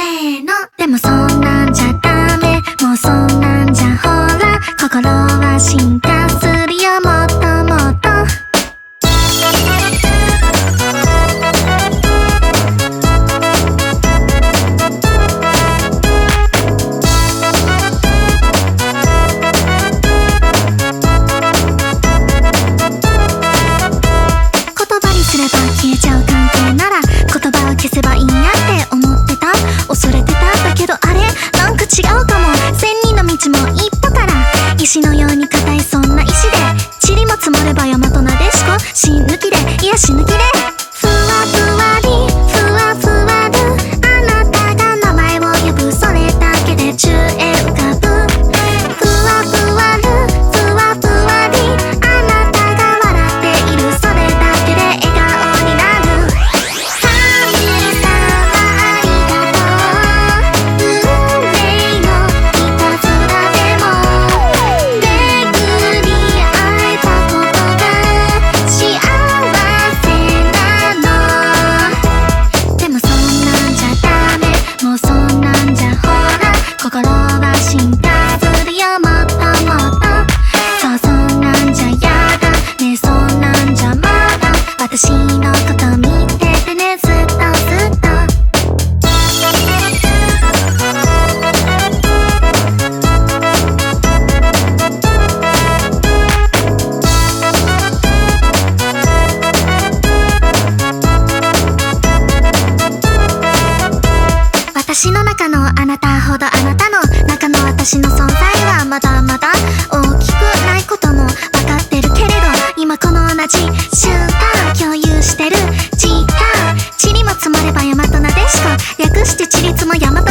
せーの。でもそんなんじゃダメ。もうそんなんじゃほら。心は進化する。違うかも。千人の道も一歩から。石のように硬いそんな石で。塵も積もれば山となでしこ。死ぬ気で。いや死ぬ気で。私の中のあなたほどあなたの中の私の存在はまだまだ大きくないことも分かってるけれど今この同じ瞬間共有してる時間にも積もれば山となでしこ略して地立も山と